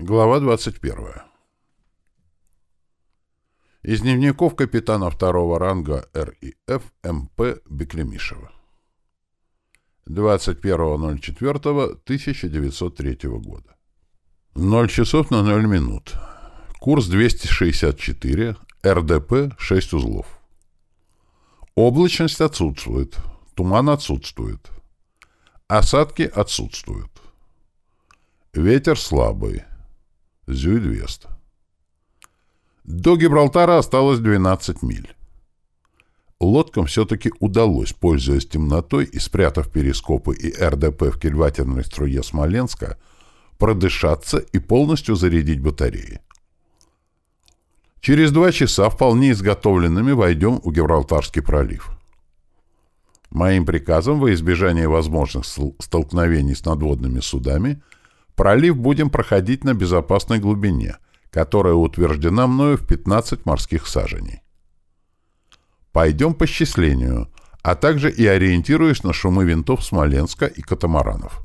Глава 21. Из дневников капитана второго ранга РИФ МП Беклемишева. 21.04.1903 года. 0 часов на 0 минут. Курс 264, РДП 6 узлов. Облачность отсутствует, туман отсутствует. Осадки отсутствуют. Ветер слабый. Зюйдвест. До Гибралтара осталось 12 миль. Лодкам все-таки удалось, пользуясь темнотой и спрятав перископы и РДП в кильватерной струе Смоленска, продышаться и полностью зарядить батареи. Через два часа вполне изготовленными войдем у Гибралтарский пролив. Моим приказом во избежание возможных столкновений с надводными судами – Пролив будем проходить на безопасной глубине, которая утверждена мною в 15 морских саженей. Пойдем по счислению, а также и ориентируясь на шумы винтов Смоленска и катамаранов.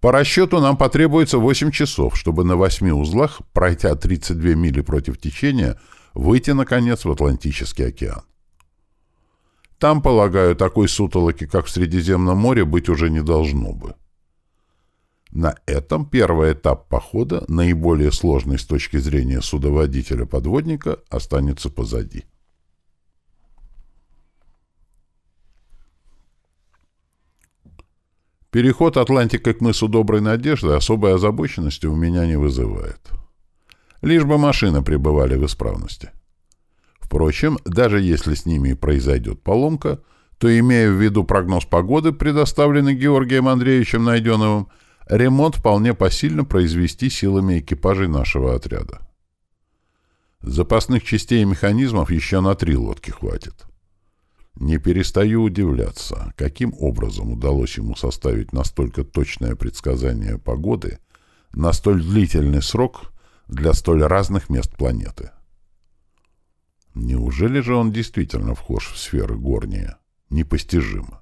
По расчету нам потребуется 8 часов, чтобы на 8 узлах, пройдя 32 мили против течения, выйти, наконец, в Атлантический океан. Там, полагаю, такой сутолоки, как в Средиземном море, быть уже не должно бы. На этом первый этап похода, наиболее сложный с точки зрения судоводителя-подводника, останется позади. Переход Атлантика к мысу Доброй Надежды особой озабоченности у меня не вызывает. Лишь бы машины пребывали в исправности. Впрочем, даже если с ними произойдет поломка, то, имея в виду прогноз погоды, предоставленный Георгием Андреевичем Найденовым, ремонт вполне посильно произвести силами экипажей нашего отряда. Запасных частей и механизмов еще на три лодки хватит. Не перестаю удивляться, каким образом удалось ему составить настолько точное предсказание погоды на столь длительный срок для столь разных мест планеты. Неужели же он действительно вхож в сферы горние? Непостижимо.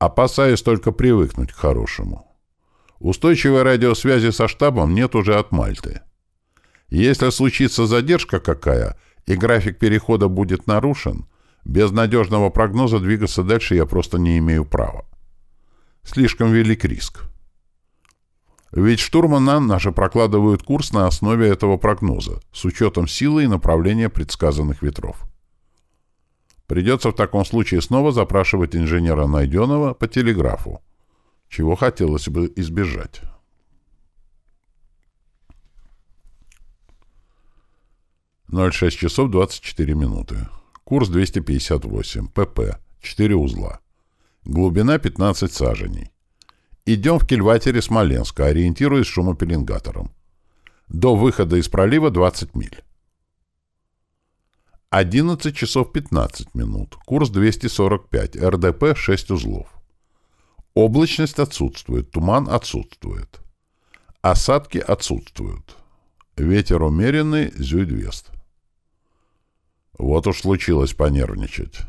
Опасаюсь только привыкнуть к хорошему. Устойчивой радиосвязи со штабом нет уже от Мальты. Если случится задержка какая, и график перехода будет нарушен, без надежного прогноза двигаться дальше я просто не имею права. Слишком велик риск. Ведь штурмана наши прокладывают курс на основе этого прогноза, с учетом силы и направления предсказанных ветров. Придется в таком случае снова запрашивать инженера Найденова по телеграфу, чего хотелось бы избежать. Ноль шесть часов двадцать четыре минуты. Курс 258. ПП. Четыре узла. Глубина 15 саженей. Идем в кильватере Смоленска, ориентируясь шумопеленгатором. До выхода из пролива 20 миль. 11 часов 15 минут. Курс 245. РДП 6 узлов. Облачность отсутствует, туман отсутствует. Осадки отсутствуют. Ветер умеренный, зюйдвест. Вот уж случилось понервничать.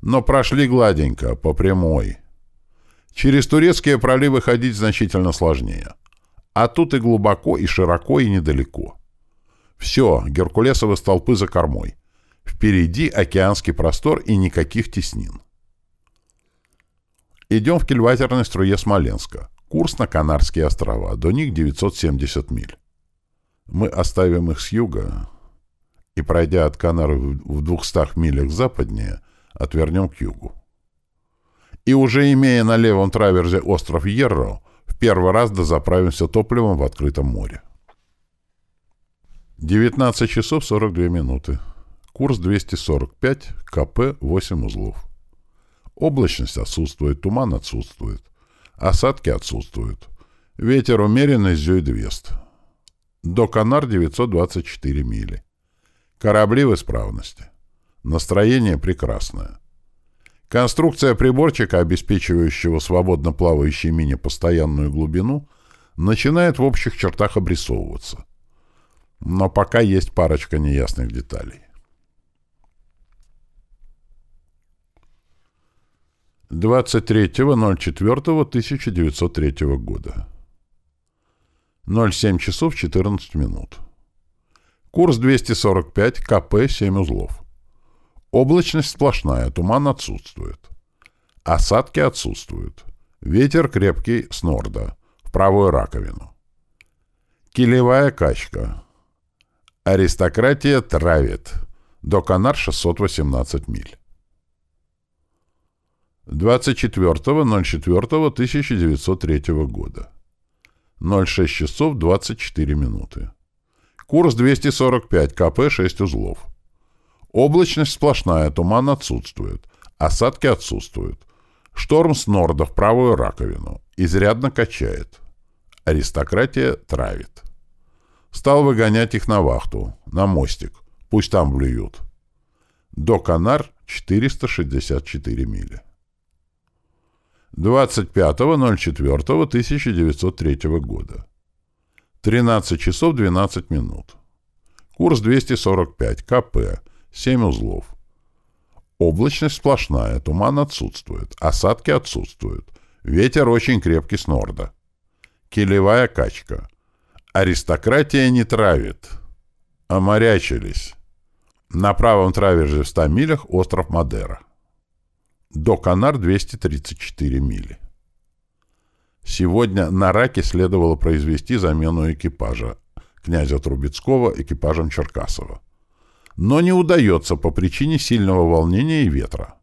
Но прошли гладенько, по прямой. Через турецкие проливы ходить значительно сложнее. А тут и глубоко, и широко, и недалеко. Все, геркулесовы столпы за кормой. Впереди океанский простор и никаких теснин. Идем в кильватерной струе Смоленска. Курс на Канарские острова. До них 970 миль. Мы оставим их с юга и, пройдя от Канары в 200 милях западнее, отвернем к югу. И уже имея на левом траверзе остров Ерро, в первый раз дозаправимся топливом в открытом море. 19 часов 42 минуты. Курс 245, КП 8 узлов. Облачность отсутствует, туман отсутствует. Осадки отсутствуют. Ветер умеренный Зюйдвест. До Канар 924 мили. Корабли в исправности. Настроение прекрасное. Конструкция приборчика, обеспечивающего свободно плавающей мини постоянную глубину, начинает в общих чертах обрисовываться. Но пока есть парочка неясных деталей. 23.04.1903 года. 07 часов 14 минут. Курс 245, КП 7 узлов. Облачность сплошная, туман отсутствует. Осадки отсутствуют. Ветер крепкий с норда, в правую раковину. Килевая качка. Аристократия травит. До Канар 618 миль. 24.04.1903 года. 06 часов 24 минуты. Курс 245, КП 6 узлов. Облачность сплошная, туман отсутствует. Осадки отсутствуют. Шторм с норда в правую раковину. Изрядно качает. Аристократия травит. Стал выгонять их на вахту, на мостик. Пусть там блюют. До Канар 464 мили. 25.04.1903 года. 13 часов 12 минут. Курс 245, КП, 7 узлов. Облачность сплошная, туман отсутствует, осадки отсутствуют. Ветер очень крепкий с норда. Килевая качка. Аристократия не травит. Оморячились. На правом траверже в 100 милях остров Мадера. До Канар 234 мили. Сегодня на Раке следовало произвести замену экипажа князя Трубецкого экипажем Черкасова. Но не удается по причине сильного волнения и ветра.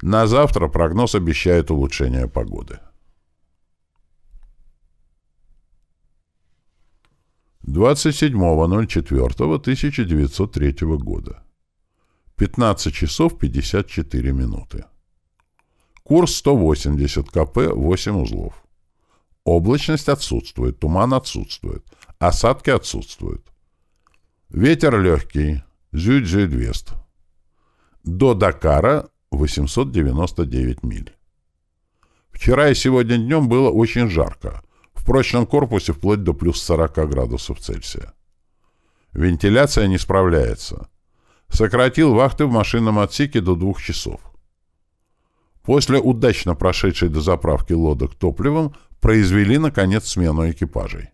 На завтра прогноз обещает улучшение погоды. 27.04.1903 года. 15 часов 54 минуты. Курс 180 КП, 8 узлов. Облачность отсутствует, туман отсутствует, осадки отсутствуют. Ветер легкий, зюдь-зюдь-вест. До Дакара 899 миль. Вчера и сегодня днем было очень жарко. В прочном корпусе вплоть до плюс 40 градусов Цельсия. Вентиляция не справляется сократил вахты в машинном отсеке до двух часов. После удачно прошедшей до заправки лодок топливом произвели, наконец, смену экипажей.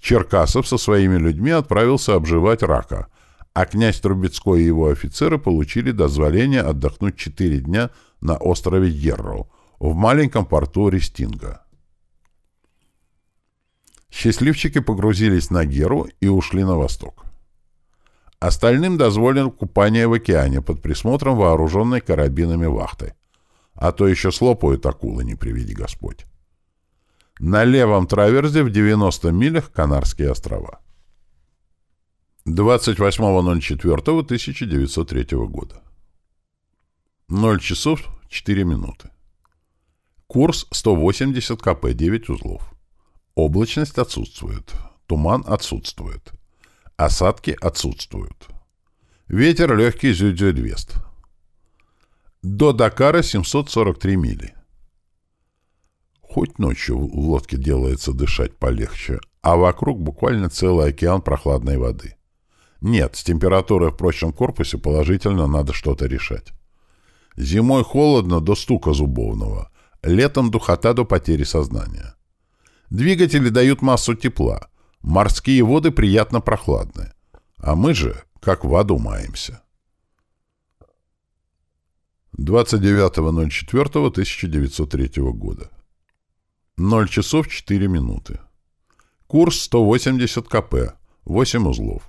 Черкасов со своими людьми отправился обживать рака, а князь Трубецкой и его офицеры получили дозволение отдохнуть четыре дня на острове Ерроу, в маленьком порту Рестинга. Счастливчики погрузились на Геру и ушли на восток. Остальным дозволено купание в океане под присмотром вооруженной карабинами вахты. А то еще слопают акулы, не приведи Господь. На левом траверзе в 90 милях Канарские острова. 28.04.1903 года. 0 часов 4 минуты. Курс 180 КП, 9 узлов. Облачность отсутствует. Туман отсутствует. Осадки отсутствуют. Ветер легкий зюдзюдвест. До Дакара 743 мили. Хоть ночью в лодке делается дышать полегче, а вокруг буквально целый океан прохладной воды. Нет, с температурой в прочном корпусе положительно надо что-то решать. Зимой холодно до стука зубовного, летом духота до потери сознания. Двигатели дают массу тепла, Морские воды приятно прохладные. А мы же, как в аду, маемся. 29.04.1903 года. 0 часов 4 минуты. Курс 180 КП, 8 узлов.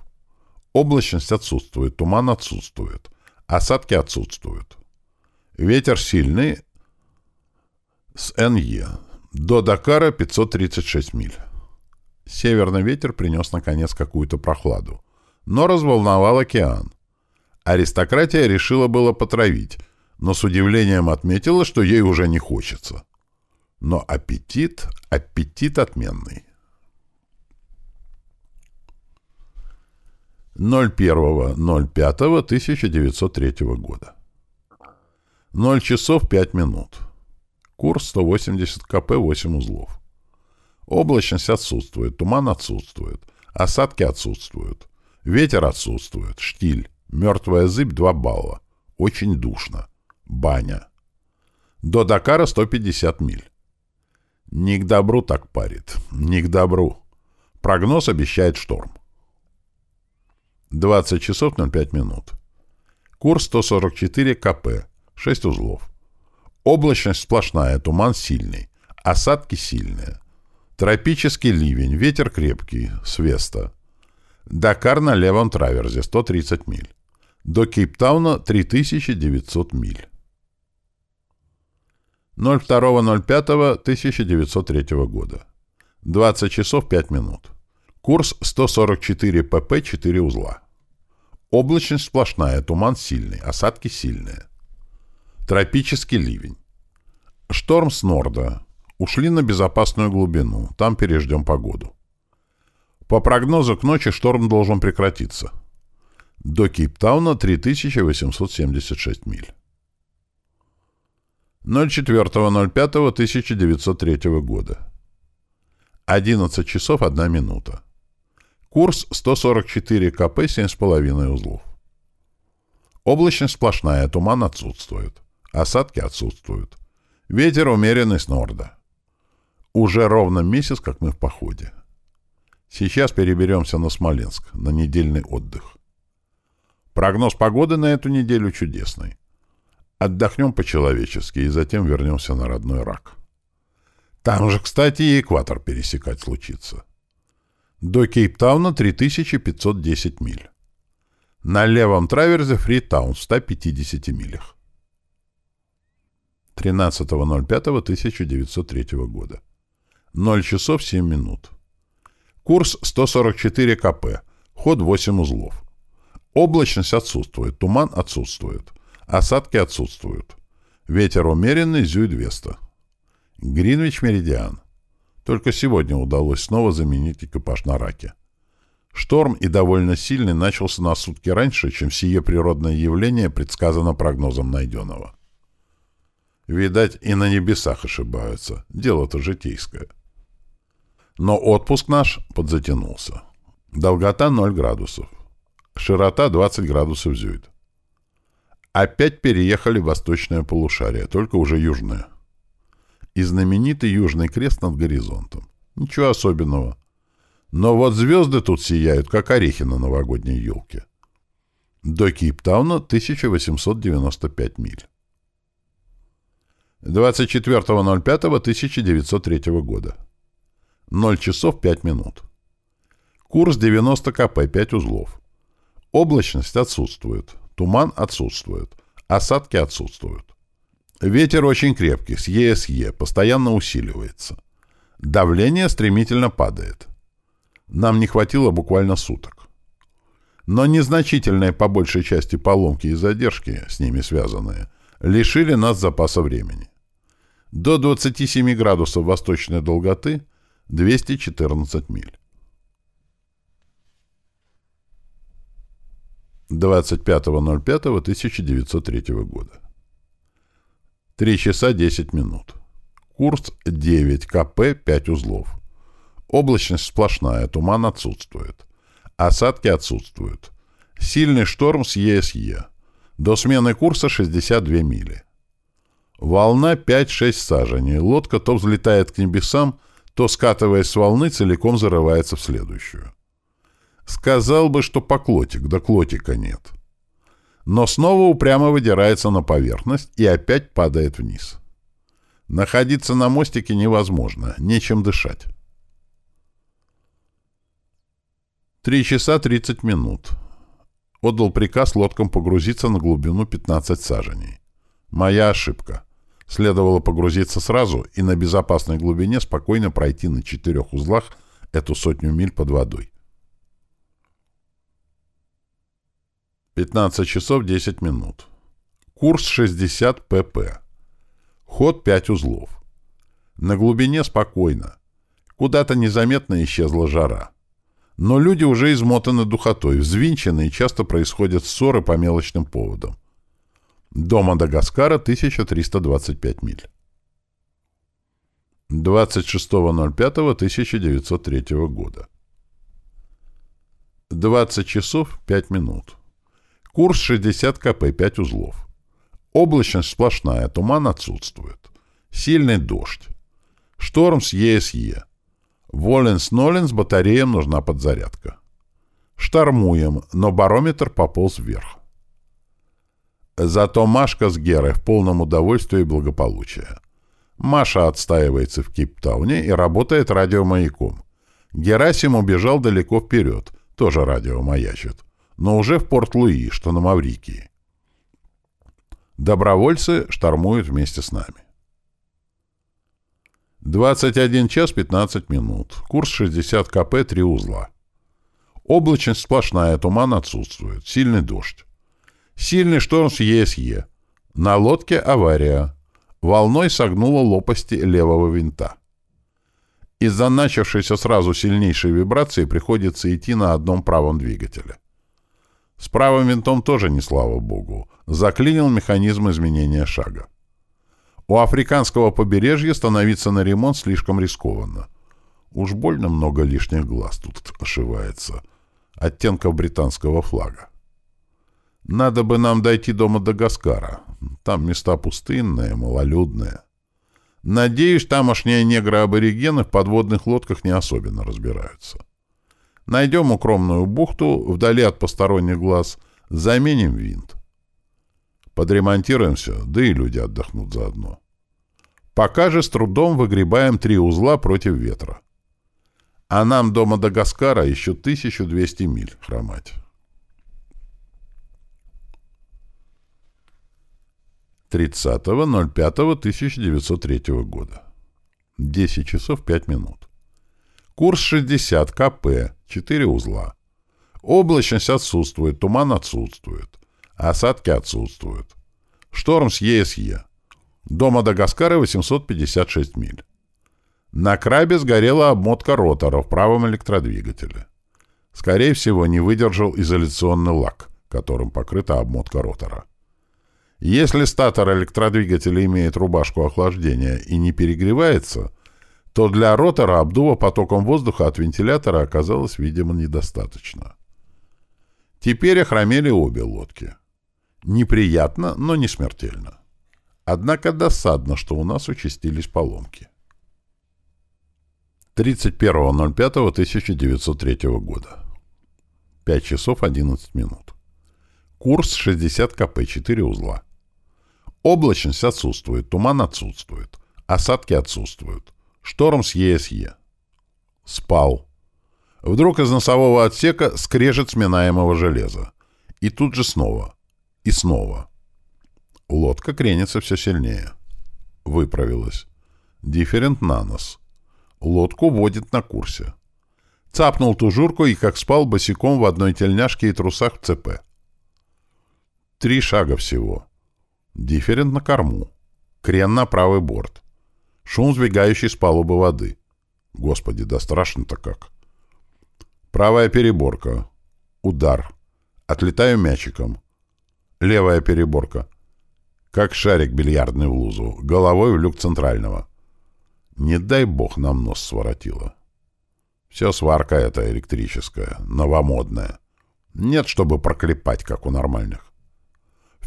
Облачность отсутствует, туман отсутствует. Осадки отсутствуют. Ветер сильный с НЕ. До Дакара 536 миль. Северный ветер принес, наконец, какую-то прохладу. Но разволновал океан. Аристократия решила было потравить, но с удивлением отметила, что ей уже не хочется. Но аппетит, аппетит отменный. 01.05.1903 года. 0 часов 5 минут. Курс 180 КП 8 узлов. Облачность отсутствует, туман отсутствует, осадки отсутствуют, ветер отсутствует, штиль, мертвая зыбь 2 балла, очень душно, баня. До Дакара 150 миль. Не к добру так парит, не к добру. Прогноз обещает шторм. 20 часов 05 минут. Курс 144 КП. 6 узлов. Облачность сплошная, туман сильный. Осадки сильные. Тропический ливень, ветер крепкий, свеста. Дакар на левом траверзе, 130 миль. До Кейптауна 3900 миль. 02.05.1903 года. 20 часов 5 минут. Курс 144 ПП 4 узла. Облачность сплошная, туман сильный, осадки сильные. Тропический ливень. Шторм с норда. Ушли на безопасную глубину. Там переждем погоду. По прогнозу к ночи шторм должен прекратиться. До Кейптауна 3876 миль. 04.05.1903 года. 11 часов 1 минута. Курс 144 КП 7,5 узлов. Облачность сплошная, туман отсутствует. Осадки отсутствуют. Ветер умеренный с норда. Уже ровно месяц, как мы в походе. Сейчас переберемся на Смоленск, на недельный отдых. Прогноз погоды на эту неделю чудесный. Отдохнем по-человечески и затем вернемся на родной рак. Там же, кстати, и экватор пересекать случится. До Кейптауна 3510 миль. На левом траверзе Фритаун в 150 милях. 13.05.1903 года. 0 часов 7 минут. Курс 144 КП. Ход 8 узлов. Облачность отсутствует, туман отсутствует. Осадки отсутствуют. Ветер умеренный, Зюй-200. Гринвич-Меридиан. Только сегодня удалось снова заменить экипаж на раке. Шторм и довольно сильный начался на сутки раньше, чем сие природное явление предсказано прогнозом найденного. Видать, и на небесах ошибаются. Дело-то житейское. Но отпуск наш подзатянулся. Долгота 0 градусов. Широта 20 градусов зюит. Опять переехали в восточное полушарие, только уже южное. И знаменитый Южный Крест над горизонтом. Ничего особенного. Но вот звезды тут сияют, как орехи на новогодней елке. До Кейптауна 1895 миль. 24.05.1903 года. 0 часов 5 минут. Курс 90 КП, 5 узлов. Облачность отсутствует. Туман отсутствует. Осадки отсутствуют. Ветер очень крепкий, с ЕСЕ, постоянно усиливается. Давление стремительно падает. Нам не хватило буквально суток. Но незначительные по большей части поломки и задержки, с ними связанные, лишили нас запаса времени. До 27 градусов восточной долготы 214 миль. 25.05.1903 года. 3 часа 10 минут. Курс 9 КП 5 узлов. Облачность сплошная, туман отсутствует. Осадки отсутствуют. Сильный шторм с ЕСЕ. До смены курса 62 мили. Волна 5-6 саженей. Лодка то взлетает к небесам, то, скатываясь с волны, целиком зарывается в следующую. Сказал бы, что поклотик, да клотика нет. Но снова упрямо выдирается на поверхность и опять падает вниз. Находиться на мостике невозможно, нечем дышать. Три часа тридцать минут. Отдал приказ лодкам погрузиться на глубину 15 саженей. Моя ошибка. Следовало погрузиться сразу и на безопасной глубине спокойно пройти на четырех узлах эту сотню миль под водой. 15 часов 10 минут. Курс 60 pp. Ход 5 узлов. На глубине спокойно. Куда-то незаметно исчезла жара. Но люди уже измотаны духотой, взвинчены и часто происходят ссоры по мелочным поводам. До Мадагаскара 1325 миль. 26.05.1903 года. 20 часов 5 минут. Курс 60 КП, 5 узлов. Облачность сплошная, туман отсутствует. Сильный дождь. Шторм с ЕСЕ. Воленс-Ноленс батареям нужна подзарядка. Штормуем, но барометр пополз вверх. Зато Машка с Герой в полном удовольствии и благополучии. Маша отстаивается в Кейптауне и работает радиомаяком. Герасим убежал далеко вперед, тоже радиомаячит, но уже в Порт-Луи, что на Маврикии. Добровольцы штормуют вместе с нами. 21 час 15 минут. Курс 60 КП, 3 узла. Облачность сплошная, туман отсутствует. Сильный дождь. Сильный шторм с ЕСЕ. На лодке авария. Волной согнуло лопасти левого винта. Из-за начавшейся сразу сильнейшей вибрации приходится идти на одном правом двигателе. С правым винтом тоже не слава богу. Заклинил механизм изменения шага. У африканского побережья становиться на ремонт слишком рискованно. Уж больно много лишних глаз тут ошивается. Оттенков британского флага. Надо бы нам дойти до Мадагаскара. Там места пустынные, малолюдные. Надеюсь, тамошние негры-аборигены в подводных лодках не особенно разбираются. Найдем укромную бухту, вдали от посторонних глаз, заменим винт. Подремонтируемся, да и люди отдохнут заодно. Пока же с трудом выгребаем три узла против ветра. А нам до Мадагаскара еще 1200 миль хромать. Тридцатого ноль пятого тысяча девятьсот третьего года. Десять часов пять минут. Курс 60 КП, 4 узла. Облачность отсутствует, туман отсутствует. Осадки отсутствуют. Шторм с ЕСЕ. До Мадагаскара 856 миль. На крабе сгорела обмотка ротора в правом электродвигателе. Скорее всего, не выдержал изоляционный лак, которым покрыта обмотка ротора. Если статор электродвигателя имеет рубашку охлаждения и не перегревается, то для ротора обдува потоком воздуха от вентилятора оказалось, видимо, недостаточно. Теперь охромели обе лодки. Неприятно, но не смертельно. Однако досадно, что у нас участились поломки. 31.05.1903 года. 5 часов 11 минут. Курс 60 КП, 4 узла. Облачность отсутствует, туман отсутствует, осадки отсутствуют. Шторм с ЕСЕ. Спал. Вдруг из носового отсека скрежет сминаемого железа. И тут же снова. И снова. Лодка кренится все сильнее. Выправилась. Дифферент на нос. Лодку водит на курсе. Цапнул тужурку и, как спал, босиком в одной тельняшке и трусах в ЦП. Три шага всего. Дифферент на корму. Крен на правый борт. Шум, сбегающий с палубы воды. Господи, да страшно-то как. Правая переборка. Удар. Отлетаю мячиком. Левая переборка. Как шарик бильярдный в лузу. Головой в люк центрального. Не дай бог нам нос своротило. Все сварка эта электрическая, новомодная. Нет, чтобы проклепать, как у нормальных.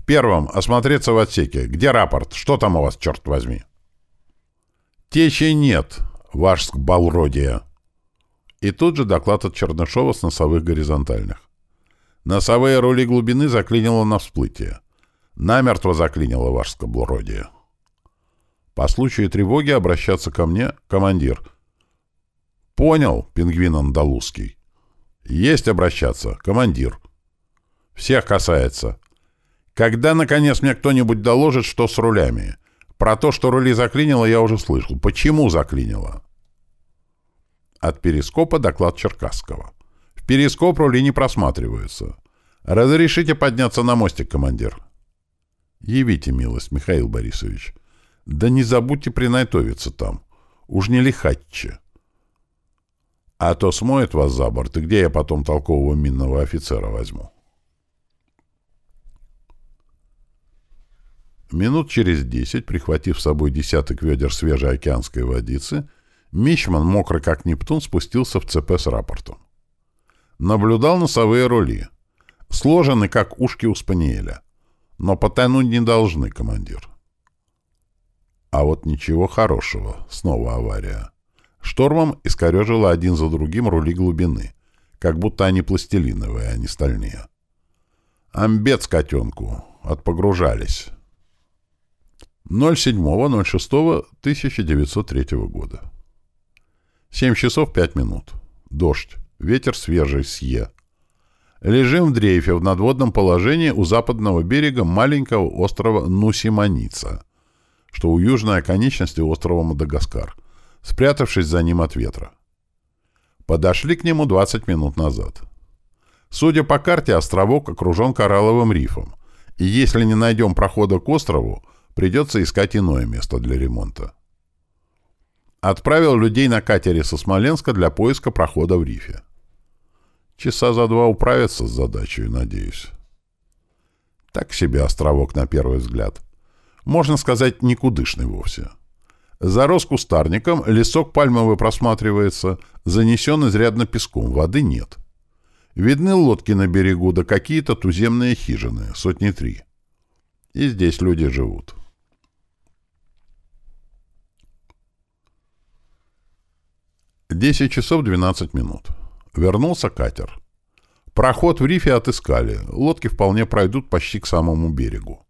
В первом — осмотреться в отсеке. Где рапорт? Что там у вас, черт возьми? Течи нет, ваш балродия. И тут же доклад от Чернышова с носовых горизонтальных. Носовые рули глубины заклинило на всплытие. Намертво заклинило ваш скоблородие. По случаю тревоги обращаться ко мне, командир. Понял, пингвин андалузский. Есть обращаться, командир. Всех касается. Когда, наконец, мне кто-нибудь доложит, что с рулями? Про то, что рули заклинило, я уже слышал. Почему заклинило? От перископа доклад Черкасского. В перископ рули не просматриваются. Разрешите подняться на мостик, командир. Явите милость, Михаил Борисович. Да не забудьте принайтовиться там. Уж не лихатче. А то смоет вас за борт, и где я потом толкового минного офицера возьму? Минут через десять, прихватив с собой десяток ведер свежей океанской водицы, Мичман, мокрый как Нептун, спустился в ЦП с рапортом. Наблюдал носовые рули. Сложены, как ушки у спаниеля. Но потонуть не должны, командир. А вот ничего хорошего. Снова авария. Штормом искорежило один за другим рули глубины, как будто они пластилиновые, а не стальные. Амбец котенку. Отпогружались. 07.06.1903 года. 7 часов 5 минут. Дождь. Ветер свежий, сье. Лежим в дрейфе в надводном положении у западного берега маленького острова Нусиманица, что у южной оконечности острова Мадагаскар, спрятавшись за ним от ветра. Подошли к нему 20 минут назад. Судя по карте, островок окружен коралловым рифом, и если не найдем прохода к острову, придется искать иное место для ремонта. Отправил людей на катере со Смоленска для поиска прохода в рифе. Часа за два управиться с задачей, надеюсь. Так себе островок на первый взгляд. Можно сказать, никудышный вовсе. Зарос кустарником, лесок пальмовый просматривается, занесен изрядно песком, воды нет. Видны лодки на берегу, да какие-то туземные хижины, сотни три. И здесь люди живут. Десять часов двенадцать минут. Вернулся катер. Проход в рифе отыскали. Лодки вполне пройдут почти к самому берегу.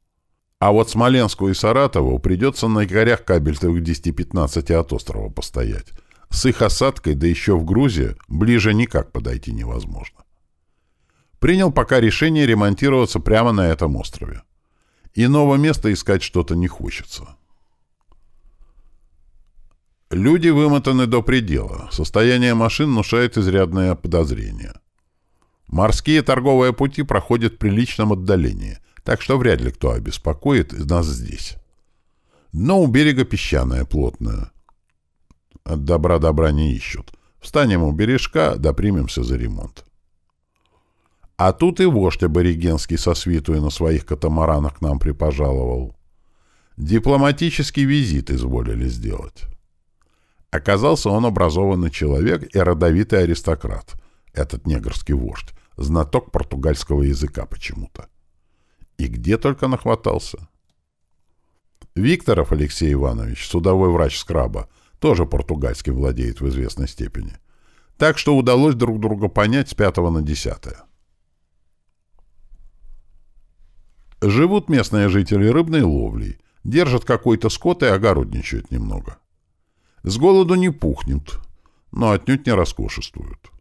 А вот Смоленску и Саратову придется на якорях кабельтовых 10-15 от острова постоять. С их осадкой, да еще в грузе, ближе никак подойти невозможно. Принял пока решение ремонтироваться прямо на этом острове. Иного места искать что-то не хочется. Люди вымотаны до предела. Состояние машин внушает изрядное подозрение. Морские торговые пути проходят в приличном отдалении, так что вряд ли кто обеспокоит нас здесь. Дно у берега песчаное, плотное. От добра добра не ищут. Встанем у бережка, допримемся за ремонт. А тут и вождь аборигенский со свитую на своих катамаранах к нам припожаловал. Дипломатический визит изволили сделать. Оказался он образованный человек и родовитый аристократ, этот негрский вождь, знаток португальского языка почему-то. И где только нахватался. Викторов Алексей Иванович, судовой врач скраба, тоже португальским владеет в известной степени. Так что удалось друг друга понять с пятого на десятое. Живут местные жители рыбной ловлей, держат какой-то скот и огородничают немного. С голоду не пухнет, но отнюдь не роскошествуют.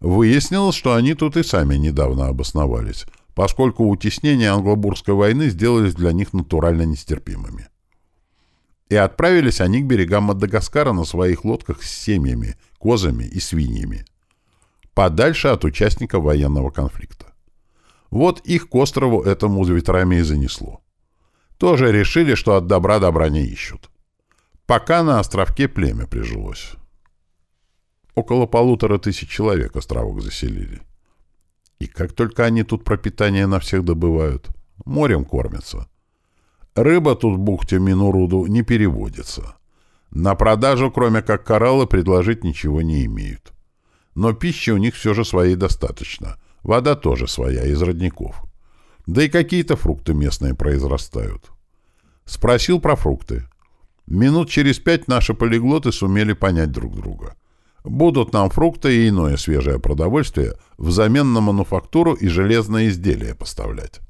Выяснилось, что они тут и сами недавно обосновались, поскольку утеснения англобурской войны сделались для них натурально нестерпимыми. И отправились они к берегам Мадагаскара на своих лодках с семьями, козами и свиньями, подальше от участников военного конфликта. Вот их к острову этому ветрами и занесло. Тоже решили, что от добра добра не ищут пока на островке племя прижилось. Около полутора тысяч человек островок заселили. И как только они тут пропитание на всех добывают, морем кормятся. Рыба тут в бухте Минуруду не переводится. На продажу, кроме как кораллы, предложить ничего не имеют. Но пищи у них все же своей достаточно. Вода тоже своя, из родников. Да и какие-то фрукты местные произрастают. Спросил про фрукты. Минут через пять наши полиглоты сумели понять друг друга. Будут нам фрукты и иное свежее продовольствие взамен на мануфактуру и железные изделия поставлять.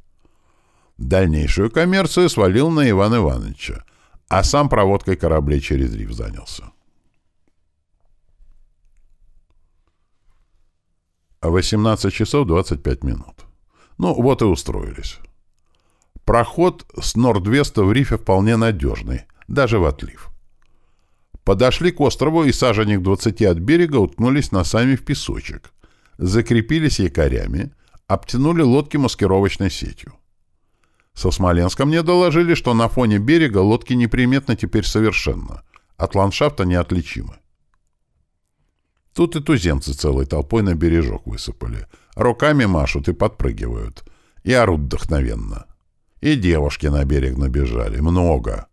Дальнейшую коммерцию свалил на Ивана Ивановича, а сам проводкой кораблей через риф занялся. А 18 часов 25 минут. Ну, вот и устроились. Проход с Нордвеста в рифе вполне надежный — даже в отлив. Подошли к острову и саженек 20 от берега уткнулись носами в песочек, закрепились якорями, обтянули лодки маскировочной сетью. Со Смоленска мне доложили, что на фоне берега лодки неприметно теперь совершенно, от ландшафта неотличимы. Тут и туземцы целой толпой на бережок высыпали. Руками машут и подпрыгивают. И орут вдохновенно. И девушки на берег набежали. Много.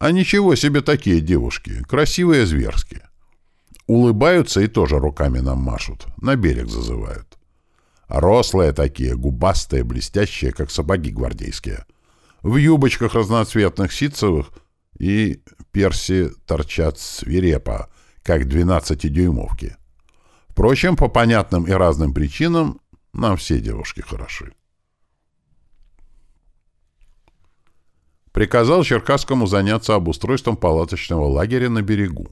А ничего себе такие девушки, красивые зверски. Улыбаются и тоже руками нам машут, на берег зазывают. Рослые такие, губастые, блестящие, как сапоги гвардейские. В юбочках разноцветных ситцевых и перси торчат свирепо, как 12-дюймовки. Впрочем, по понятным и разным причинам нам все девушки хороши. Приказал Черкасскому заняться обустройством палаточного лагеря на берегу,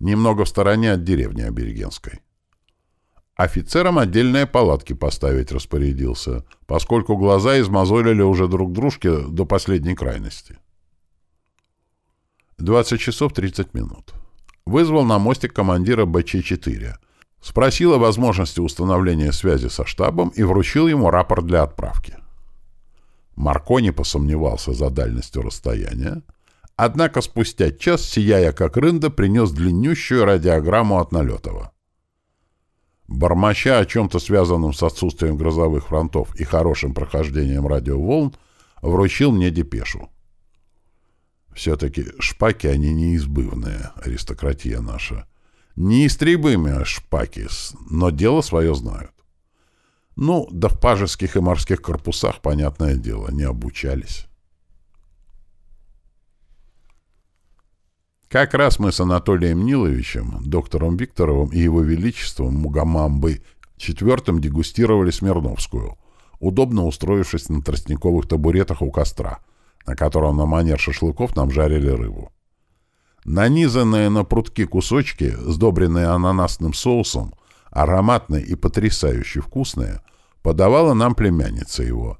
немного в стороне от деревни Аберегенской. Офицерам отдельные палатки поставить распорядился, поскольку глаза измозолили уже друг дружке до последней крайности. 20 часов 30 минут. Вызвал на мостик командира БЧ-4. Спросил о возможности установления связи со штабом и вручил ему рапорт для отправки. Марко не посомневался за дальностью расстояния, однако спустя час, сияя как рында, принес длиннющую радиограмму от Налетова. Бормоча о чем-то связанном с отсутствием грозовых фронтов и хорошим прохождением радиоволн, вручил мне депешу. Все-таки шпаки они неизбывные, аристократия наша. Неистребимые шпаки, но дело свое знают. Ну, да в пажеских и морских корпусах, понятное дело, не обучались. Как раз мы с Анатолием Ниловичем, доктором Викторовым и его величеством Мугамамбой четвертым дегустировали Смирновскую, удобно устроившись на тростниковых табуретах у костра, на котором на манер шашлыков нам жарили рыбу. Нанизанные на прутки кусочки, сдобренные ананасным соусом, ароматные и потрясающе вкусные, подавала нам племянница его.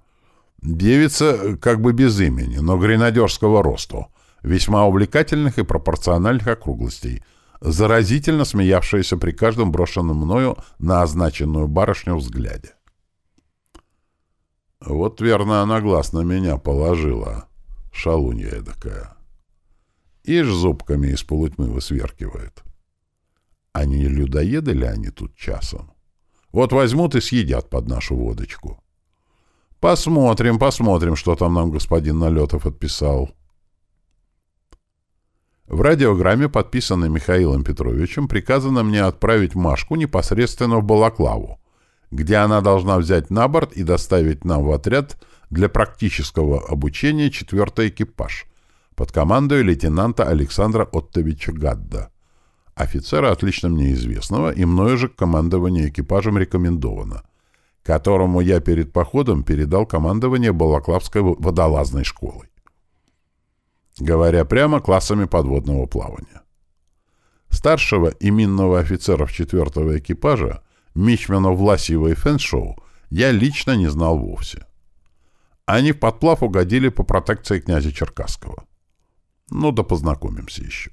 Девица как бы без имени, но гренадерского росту, весьма увлекательных и пропорциональных округлостей, заразительно смеявшаяся при каждом брошенном мною на означенную барышню взгляде. Вот верно она глаз на меня положила, шалунья эдакая. Ишь зубками из полутьмы высверкивает. А не людоеды ли они тут часом? Вот возьмут и съедят под нашу водочку. Посмотрим, посмотрим, что там нам господин Налетов отписал. В радиограмме, подписанной Михаилом Петровичем, приказано мне отправить Машку непосредственно в Балаклаву, где она должна взять на борт и доставить нам в отряд для практического обучения четвертый экипаж под командой лейтенанта Александра Оттовича Гадда офицера, отлично мне известного, и мною же командование экипажем рекомендовано, которому я перед походом передал командование Балаклавской водолазной школой. Говоря прямо, классами подводного плавания. Старшего и минного офицеров четвертого экипажа, Мичмана Власьева и Фэншоу, я лично не знал вовсе. Они в подплав угодили по протекции князя Черкасского. Ну да познакомимся еще.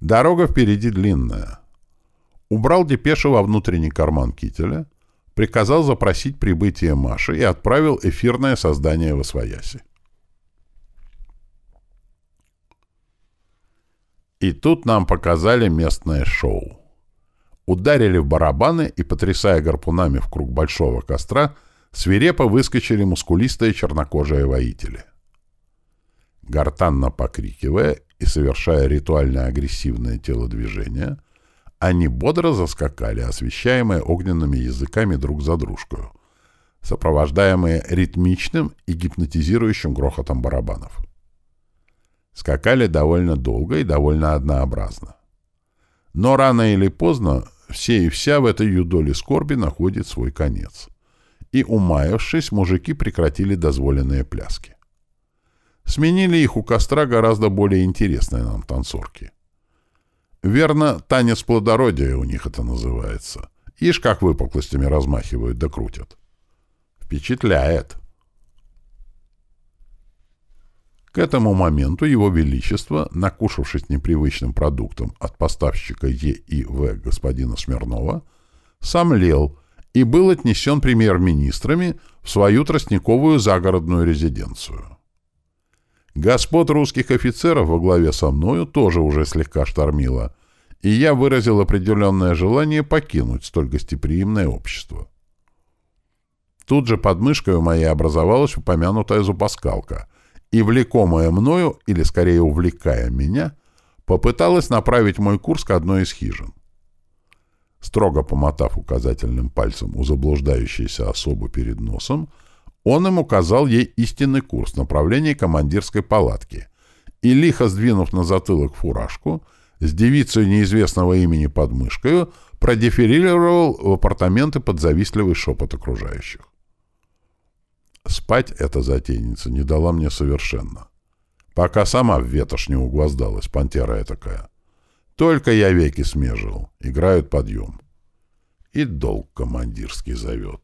Дорога впереди длинная. Убрал депешу во внутренний карман кителя, приказал запросить прибытие Маши и отправил эфирное создание в Освояси. И тут нам показали местное шоу. Ударили в барабаны и, потрясая гарпунами в круг большого костра, свирепо выскочили мускулистые чернокожие воители. Гортанно покрикивая и совершая ритуально-агрессивное телодвижение, они бодро заскакали, освещаемые огненными языками друг за дружкой, сопровождаемые ритмичным и гипнотизирующим грохотом барабанов. Скакали довольно долго и довольно однообразно. Но рано или поздно все и вся в этой юдоле скорби находит свой конец. И, умаявшись, мужики прекратили дозволенные пляски. Сменили их у костра гораздо более интересные нам танцорки. Верно, танец плодородия у них это называется. Ишь, как выпуклостями размахивают да крутят. Впечатляет. К этому моменту его величество, накушавшись непривычным продуктом от поставщика Е и В господина Смирнова, сомлел и был отнесен премьер-министрами в свою тростниковую загородную резиденцию. Господ русских офицеров во главе со мною тоже уже слегка штормило, и я выразил определенное желание покинуть столь гостеприимное общество. Тут же под мышкой у моей образовалась упомянутая зубоскалка, и, влекомая мною, или скорее увлекая меня, попыталась направить мой курс к одной из хижин. Строго помотав указательным пальцем у заблуждающейся особы перед носом, он им указал ей истинный курс направления командирской палатки и, лихо сдвинув на затылок фуражку, с девицей неизвестного имени под мышкою продефилировал в апартаменты под завистливый шепот окружающих. Спать эта затейница не дала мне совершенно. Пока сама в ветошь не угвоздалась, пантера такая. Только я веки смежил, играют подъем. И долг командирский зовет.